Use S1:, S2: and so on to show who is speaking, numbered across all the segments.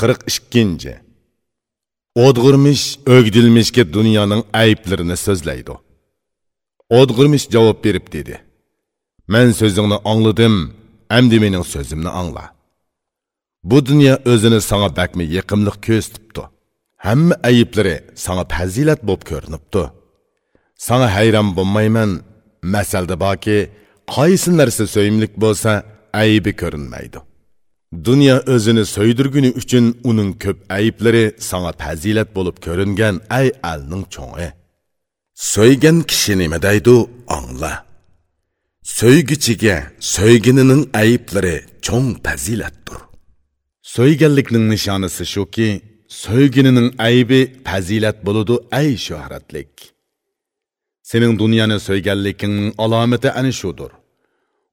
S1: 42. o'dg'irmish o'gdilmishga dunyoning ayblarini so'zlaydi. o'dg'irmish javob berib dedi: "Men so'zingni angladim, endi mening so'zimni angla. Bu dunyo o'zini sanga bakmi yiqimliq ko'z. Hamma ayiblari sanga fazilat bo'lib ko'rinibdi. Sana hayron bo'lmayman, masalda borki, qaysi narsa so'yimlik bo'lsa, aybi ko'rinmaydi." Dünya özünü söydürgünü üçün onun köp ayıpları sana fazilat bolup görüngen ay alның çoğu. Söygen kişi nime deydu anla. Söygüçige söygeninin ayıpları çoğun fazilatdır. Söygenliknin nişanısı şu ki, söygeninin ayıbı fazilat boludu ay şöhretlik. Senin dünyanı söygenlikinin alameti ani şudur.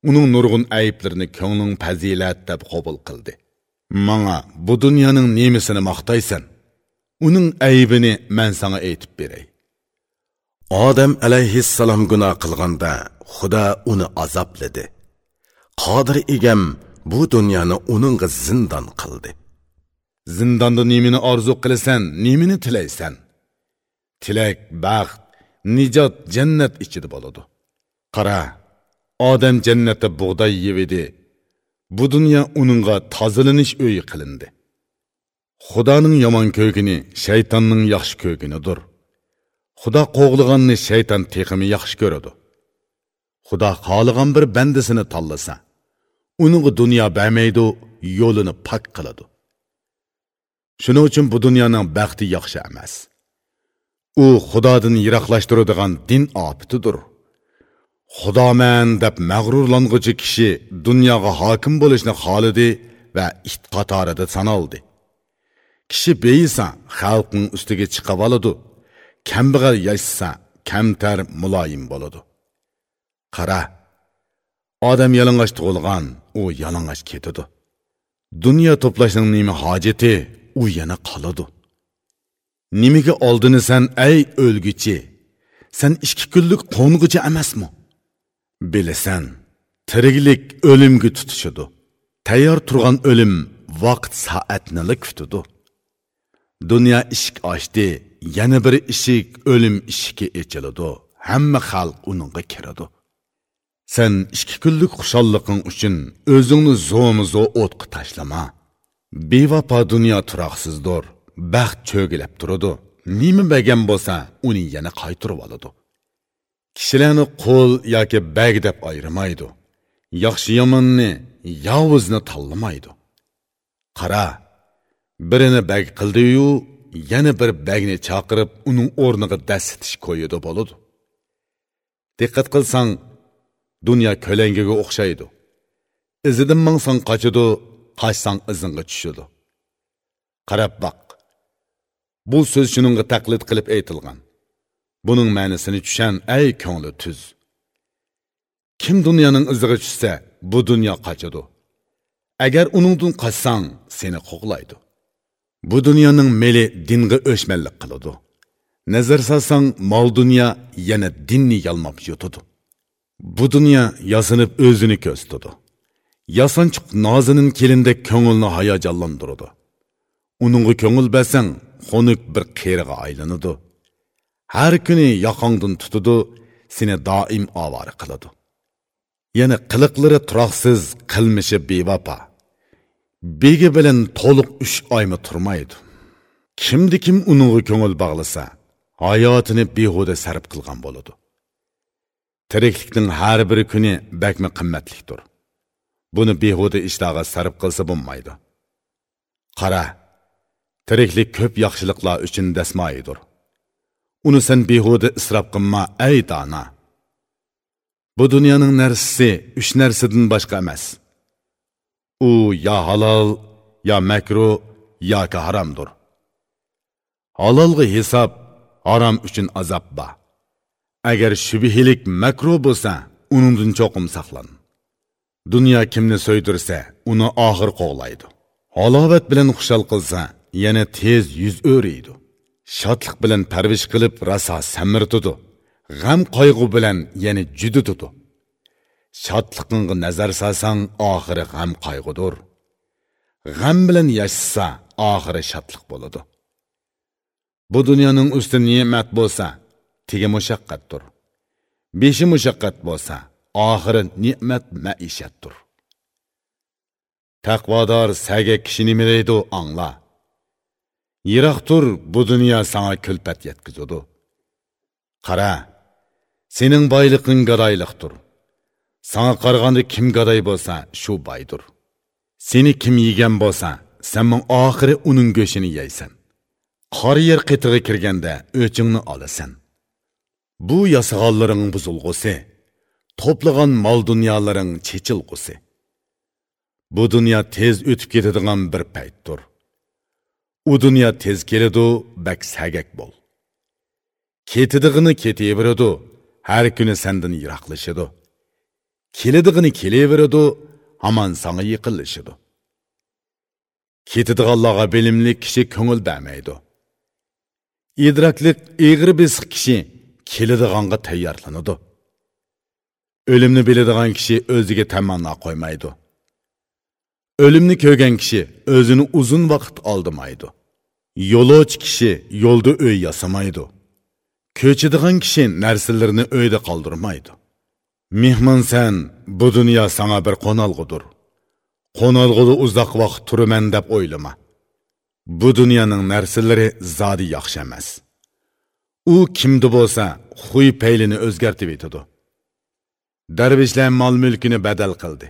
S1: Uning nurg'un ayblarini ko'ngling fazilat deb qabul qildi manga bu dunyoning nemisini maqtaysan uning aybini man sanga aytib beray odam alayhissalom gunoh qilganda xudo uni azobladi qodir egam bu dunyoni uningga zindon qildi zindonda nemini orzu qilasan nemini tilaysan tilak baxt nijot jannat ichida bo'ladi qara odam jannatda bug'doy yevidi. Bu dunyo uningga tozalanish uyi qilindi. Xudoning yomon ko'gini shaytonning yaxshi ko'ginidir xudo qo'g'liganni shayton teqimi yaxshi ko'radi. Xudo xohlagan bir bandasini tanlasa uning dunyo bermaydi yo'lini pak qiladi. Shuning uchun bu dunyoning baxti yaxshi emas. U xudodan yiroqlashtiradigan din opitidir. Xudoman deb mag'rurlang'uchi kishi dunyoga hokim bo'lishni xohladi va it qatorida sanaldi kishi beyisa xalqning ustiga chiqib oladi. Kambag'al yashsa kamtar muloyim bo'ladi. Qara odam yalang'och tug'ilgan u yalang'och ketadi. Dunyo to'plashning nima hojati u yana qoladi. Nimaga oldinasan ey o'lguchi? Sen ikki kunlik qo'ng'uchi emasmi bilasan tiriklik o'limga tutishidi tayyor turgan o'lim vaqt soatnila kutidi dunyo eshik ochdi yana bir eshik o'lim eshigi ochiladi hamma xalq uningga kiradi. Sen ikki kunlik xushalliqing uchun o'zingni zo'mi zo o'tqa tashlama. Bevafo dunyo turoqsizdir baxt cho'gilab turadi. Nima bergan bo'lsa uni yana qaytirib oladi kishilarni qo'l yoki bag deb ayrimaydi yaxshi yomonni yovuzni tanlamaydi. Qara birini bag qildiyu yana bir bagni chaqirib uning o'rniga dastitish qo'yidi bo'ladi. Diqqat qilsang dunyo ko'langiga o'xshaydi. Izidan mangsang qochidi qochsang izingga tushidi qarab boq bu so'z shuningga taqlid qilib aytilgan. Buning ma'nosini tushan ay ko'ngli tuz. Kim dunyoning iziga tushsa, bu dunyo qochadi. Agar uningdan qochsang, seni qo'g'laydi. Bu dunyoning meli dinga o'shmanlik qiladi. Nazar solsang, mol dunyo yana dinni yalmab yutadi. Bu dunyo yasinib o'zini ko'rsatadi. Yasanchiq nozinin kelindek ko'ngilni hayajonlantiradi. Uningga ko'ngil bersang, xonuk bir qeriga aylanadi. Har kuni yoqongdan tutadi seni doim ovora qiladi yana qiliqlari turoqsiz qilmishi bevafo begi bilan to'liq uch oymi turmaydi kimdi kim uningga ko'ngil bog'lasa hayotini behuda sarf qilgan bo'ladi tiriklikning har bir kuni bakmi qimmatlikdir buni behuda ishlarga sarf qilsa bo'lmaydi qara tiriklik ko'p yaxshiliklar uchun dasmoyidir uni sen behuda isrof qilma ey dona. Bu dunyoning narsasi uch narsadan boshqa emas. U yo halol yo makruh yoki haromdir halolga hisob harom uchun azob bor. Agar shubhilik makruh bo'lsa uningdan cho'qim saqlan. Dunyo kimni so'ydirsa uni oxir qo'g'laydi. Halovat bilan xushal qilsa yana tez yuz o'riydi. Shodlik bilan parvish qilib raso samirtudi g'am qayg'u bilan yana juditidi. Shodliqingga nazar solsang oxiri g'am qayg'udir g'am bilan yashasa oxiri shodliq bo'ladi. Bu dunyoning usti ne'mat bo'lsa tegi mushaqqatdir. Beshi mushaqqat bo'lsa oxiri ne'mat maishatdir. Taqvodor saga kishi nima deydi angla. Yiroq tur bu dunyo sanga kulpat yetkazadi qara sening boyliqing gadoyliqdir sanga qaraganda kim gadoy bo'lsa shu boydir seni kim yegan bo'lsa sen oxiri uning go'shini yeysan. Qor yer qitig'i kirganda o'chingni olasan. Bu yasag'onlaring buzilg'usi to'plagan mol dunyolaring chechilg'usi. Bu dunyo tez o'tib ketadigan bir paytdir. U dunyo tez keladu bak sagak bo'l. Ketidig'ini ketaveradu har kuni sendan yiroqlashadi. Keladig'ini kelaveradu hamon sanga yiqilishadi ketidiganlarga bilimli kishi ko'ngil bermaydi idroklik egri besiq kishi keladiganga tayyorlanadi. O'limni biladigan kishi o'ziga tamanno qo'ymaydi. O'limni ko'rgan kishi o'zini uzun vaqt oldimaydi yo'lovchi kishi yo'lda uy yasamaydi ko'chadigan kishi narsalarini uyda qoldirmaydi mehmonsan bu dunyo sana bir qo'nalg'udir qo'nalg'uda uzoq vaqt turaman deb o'ylama. Bu dunyoning narsalari zodi yaxshi emas. U kimda bo'lsa huy paylini o'zgartib etadi darvishlar mol mulkini badal qildi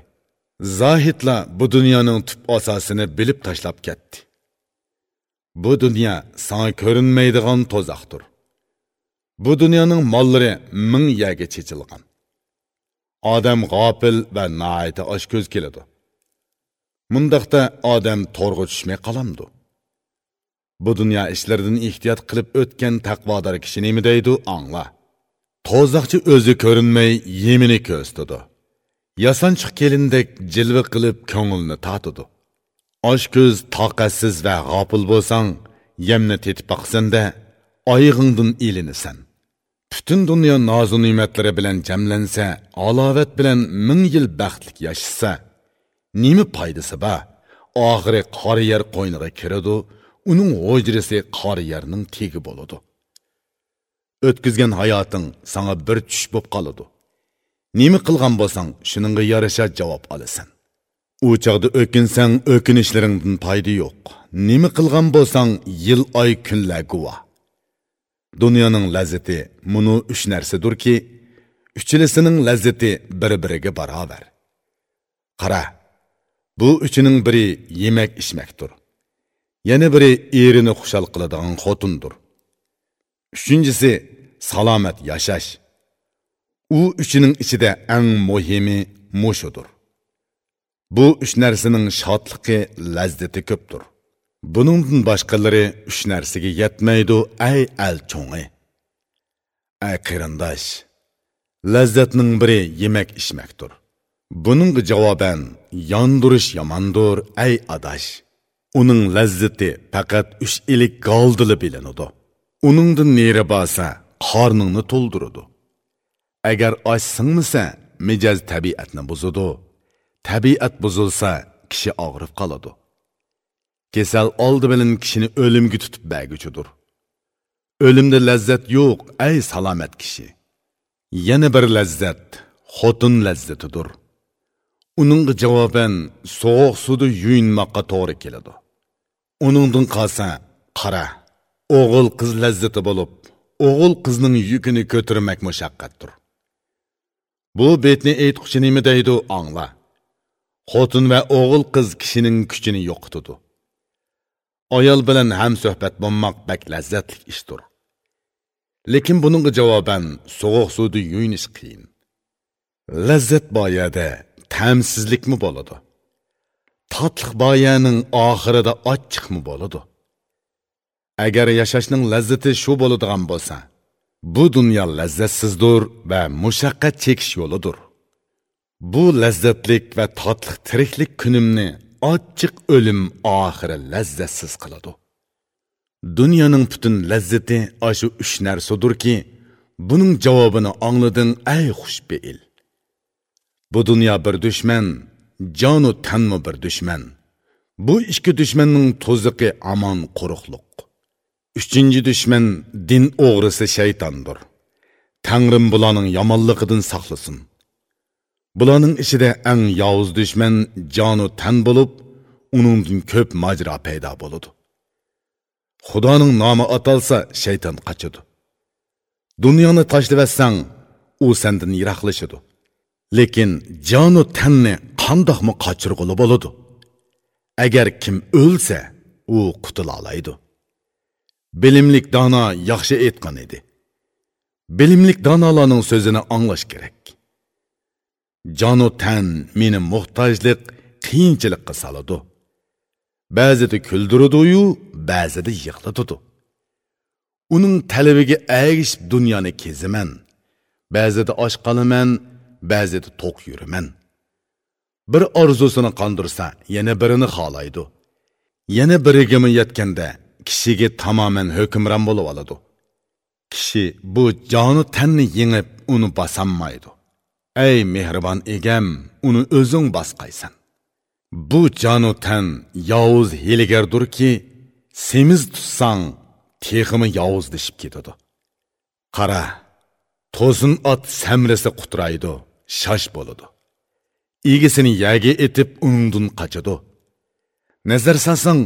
S1: zohidlar bu dunyoning tub asosini bilib tashlab ketdi. Bu dunyo sana ko'rinmaydigan to'zoqdir bu dunyoning mollari ming yaga chechilgan odam g'ofil va noayti oshko'z keladi. Mundaqda odam to'rg'a tushmay qolamdi bu dunyo ishlaridan ehtiyot qilib o'tgan taqvodor kishi nima deydi angla to'zaqchi o'zi ko'rinmay yemini ko'stidi yasonchiq kelindek jilva qilib ko'ngilni tatidi osh ko'z toqatsiz va g'ofil bo'lsang yemni tetib boqsanda oyig'ingdan ilinasan butun dunyo nozu ne'matlari bilan jamlansa alovat bilan ming yil baxtlik yashasa nima foydasi bor? Oxiri qora yer qo'yniga kiradi uning g'o'jrisi qora yerning tegi bo'ladi. O'tkazgan hayoting sanga bir tush bo'lib qoladi. Nima qilgan bo'lsang shuningga yarasha javob olasan. U chog'da o'kinsang o'kinishlaringdan foyda yo'q. Nima qilgan bo'lsang yil oy kunlar guvoh. Dunyoning lazzati buni uch narsadurki uchilisining lazzati bir biriga barobar. Qara bu uchining biri yemak ichmakdir. Yana biri erini xushal qiladigan xotindir. Uchinchisi salomat yashash. U uchining ichida eng muhimi mushudir bu uch narsaning shodligi lazzati ko'pdir buningdan boshqalari uch narsaga yetmaydi ay al cho'ngi ay qarindosh lazzatning biri yemak ichmakdir buningga javoban yondirish yomondir ay adosh uning lazzati faqat uch ilik goldili bilinadi uningdan neri bo'lsa qorningni to'ldiradi agar och singmasa mijoz tabiatni buzadi tabiat buzilsa kishi og'rib qoladi. Kasal oldi bilan kishini o'limga tutib baguchidir o'limda lazzat yo'q ay salomat kishi. Yana bir lazzat xotin lazzatidir uningga javoban sovuq suvda yuyinmoqqa to'g'ri keladi. Uningdan qolsa qara o'g'il qiz lazzati bo'lib o'g'il qizning yukini ko'tarmak mushaqqatdir bu betni aytquchi nima deydi angla. Xotin va o'g'il qiz kishining kuchini yo'qitadi ayol bilan ham suhbat bo'lmoq bak lazzatli ishdir. Lekin buningga javoban sovuq suvda yuyinish qiyin. Lazzat boyada ta'msizlikmi bo'ladi? Totliq boyaning oxirida ochchiqmi bo'ladi? Agar yashashning lazzati shu bo'ladigan bo'lsa bu dunyo lazzatsizdir va mushaqqat chekish yo'lidir. Bu lazzatlik va totliq tiriklik kunimni ochiq o'lim oxiri lazzatsiz qiladi. Dunyoning butun lazzati ashu uch narsadirki buning javobini anglading ay xushbeil. Bu dunyo bir dushman jonu tanmi bir dushman. Bu ikki dushmanning to'ziqi amon quruqliq uchinchi dushman din o'g'risi shaytondir tangrim bularning yomonligidan saqlasin bularning ichida eng yovuz dushman jonu tan bo'lib uningdan ko'p majro paydo bo'ladi xudoning nomi atalsa shayton qochadi dunyoni tashlavatsang u sendan yiroqlashadi lekin jonu tanni qandoqmi qochirg'uli bo'ladi agar kim o'lsa u qutula oladi bilimlik dana yaxshi aytgan edi. Bilimlik donolarning so'zini anglash kerak. Jonu tan meni muhtojlik qiyinchilikqa soladi. Ba'zida kuldiradiyu ba'zida yig'latadi uning talabiga agishib dunyoni kezaman ba'zida och qolaman ba'zida to'q yuraman. Bir orzusini qondirsa yana birini xohlaydi. Yana birigimi yetganda kishiga tamoman hukmron bo'lib oladi. Kishi bu joni tanni yengib uni bosolmaydi ey mehribon egam uni o'zing bosqaysan bu jonu tan yovuz hiligardurki semiz tutsang teximi yovuzlashib ketadi. Qara to'sin ot samrasi qutraydi shosh bo'ladi. Egisini yagi etib undin qochadi. Nazar solsang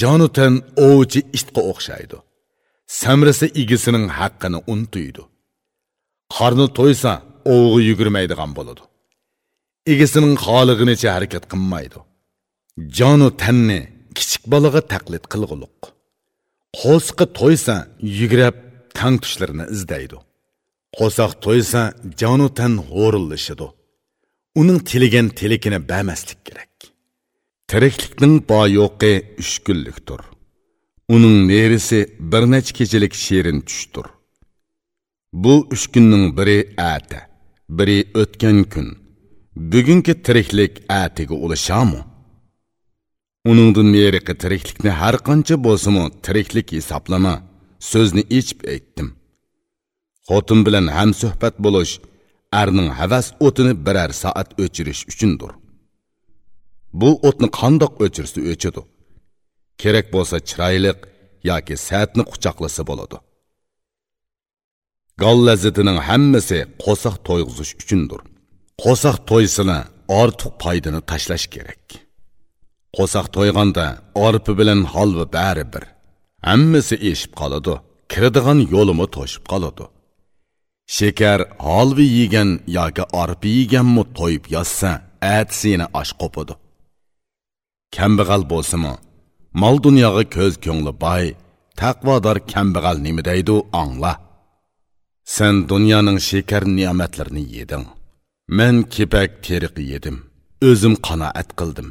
S1: jonu tan ovchi itga o'xshaydi. Samrasa egisining haqqini untuydi qorni to'ysa ovg'i yugurmaydigan bo'ladi. Egisining xolig'inicha harakat qilmaydi. Jonu tanni kichik bolaga taqlid qilg'uluq qo'sqi to'ysa yugurab tang tushlarini izdaydi. Qo'soq to'ysa jonu tan g'o'rillashidi uning tiligan tilikini bamaslik kerak. Tiriklikning boyo'qi uch kunlikdir. Uning nerisi bir necha kechilik shirin tushdir. Bu uch kunning biri ata biri o'tgan kun. Bugungi tiriklik atiga ulashamu? Uningdan neriqi tiriklikni har qancha bo'lsimi tiriklik hisoblama so'zni ichib aytdim. Xotin bilan ham suhbat bo'lish arning havas o'tini birər soat o'chirish uchundir. Bu o'tni qandoq o'chirsa o'chidi kerak bo'lsa chiroyliq yoki satni quchoqlasa bo'ladi. Gol lazzatining hammasi qo'saq to'yg'izish uchundir. Qo'saq to'ysini ortiq foydani tashlash kerak. Qo'saq to'yg'anda orpi bilan holva bari bir hammasi eshib qoladi kiradigan yo'limi to'shib qoladi. Shakar holva yegan yoki orpi yeganmi to'yib yozsa atsini osh qo'pidi. Kambag'al bo'lsimi? Mol dunyoga ko'z ko'ngli boy taqvodor kambag'al nima deydi angla sen dunyoning shekar ne'matlarini yeding. Men kepak teriq yedim. O'zim qanoat qildim.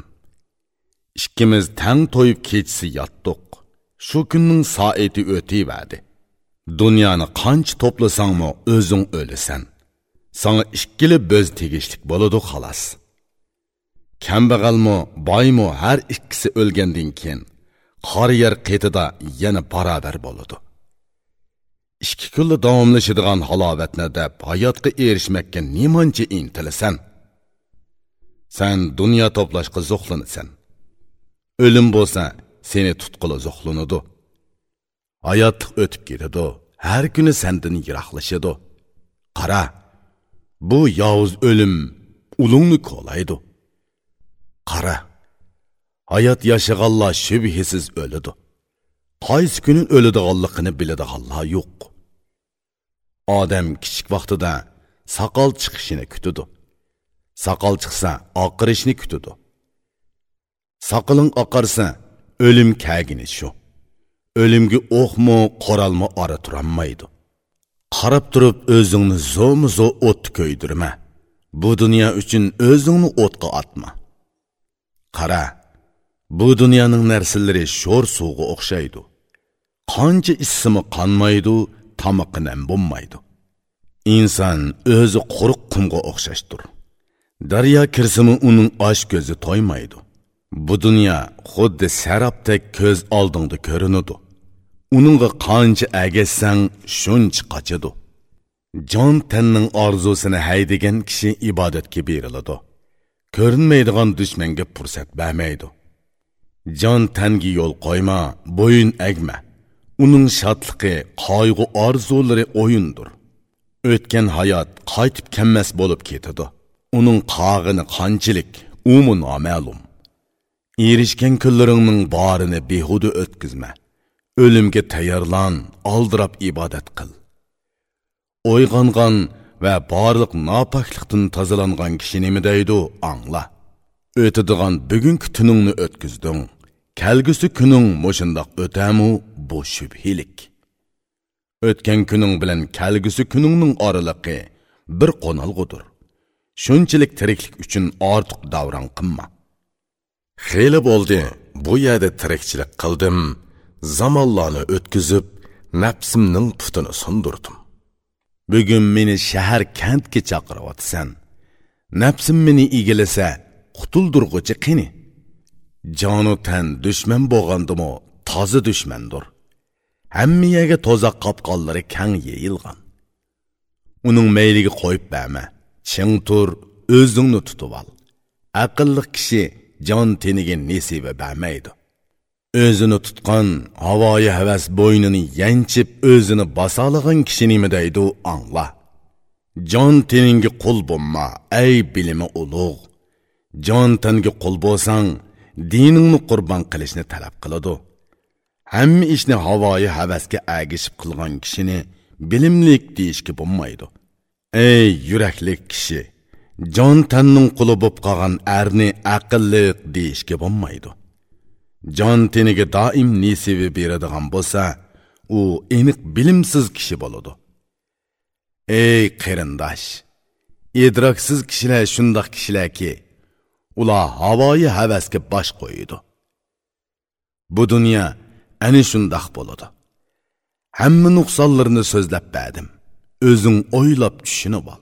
S1: Ikkimiz tang to'yib kechsi yotdiq. Shu kunning soati o'tiyvadi. Dunyoni qancha to'plasangmi o'zing o'lasan. Sanga ikkili bo'z tegishlik bo'ladi xolos. Kambag'almi boymi har ikkisi o'lgandan keyin qor yer qetida yana barobar bo'ladi. Ikki kunli davomlashadigan halovatni deb hayotga erishmakka nemancha intilasan? San dunyo to'plashga zo'xlanasan o'lim bo'lsa seni tutqili zuxlanadi hayotliq o'tib ketadi har kuni sandan yiroqlashadi. Qara bu yovuz o'lim ulungni qo'laydi qara hayot yashag'anlar shubhisiz o'ladi qaysi kuni o'ladiganligini biladiganlar yo'q odam kichik vaqtida soqol chiqishini kutadi soqol chiqsa oqirishni kutadi soqiling oqarsa o'lim kagini shu o'limga o'qmi qoralmi ora turolmaydi qarab turib o'zingni zo'mi zo o'tni ko'ydirma bu dunyo uchun o'zingni o'tga otma qara. Bu dunyoning narsalari sho'r suvga o'xshaydi. Qancha issimi qonmaydi tomoqi nam bo'lmaydi. Inson o'zi quruq qumga o'xshashdir. Daryo kirsimi uning osh ko'zi to'ymaydi. Bu dunyo xuddi sarobdek ko'z oldingda ko'rinadi. Uningga qancha agashsang shuncha qochadi. Jon tanning orzusini haydagan kishi ibodatga beriladi. Ko'rinmaydigan dushmanga fursat bermaydi. Jon tanga yo'l qo'yma bo'yin egma uning shodligi qayg'u orzulari o'yindir. O'tgan hayot qaytib kelmas bo'lib ketadi. Uning qog'ini qanchalik umu noma'lum. Erishgan kunlaringning borini behuda o'tkazma. O'limga tayyorlan oldirab ibodat qil. O'yg'ongan va barliq nopoklikdan tozalangan kishi nima deydi? Angla. O'tadigan bugungi tuningni o'tkazding kelgusi kuning mushundoq o'tamu bu shubhilik. O'tgan kuning bilan kelgusi kuningning oraliqi bir qo'nalg'udir shunchalik tiriklik uchun ortiq davron qilma. Xeli bo'ldi bu yerda tirikchilik qildim. Zamonlarni o'tkazib nafsimning putini sundirdim bugun meni shahar kentga chaqiryapsan nafsim meni egilasa qutuldirg'uchi qani jonu tan dushman bo'lgandimu toza dushmandir. Hammiyaga toza qopqonlari kang yeyilgan. Uning mayliga qo'yib bama ching tur o'zingni tutib ol. Aqlli kishi jon teniga nesiba bermaydi o'zini tutgan havoyi havas bo'ynini yanchib o'zini bosolagan kishi angla jon teningga qul bo'lma ey bilimi ulug' jon tanga qul bo'lsang diningni qurbon qilishni talab qiladi. Hamma ishni havoyi havasga agishib qilgan kishini bilimlik deyishga bo'lmaydi. Ey yuraklik kishi jon tanning quli bo'lib qolgan arni aqlliq deyishga bo'lmaydi. Jon teniga doim nesivi beradigan bo'lsa u aniq bilimsiz kishi bo'ladi. Ey qarindosh idroksiz kishilar shundoq kishilarki ular havoyi havasga bosh qo'yidi bu dunyo ana shundoq bo'ladi. Hamma nuqsonlarni so'zlab berdim o'zing o'ylab tushunib ol.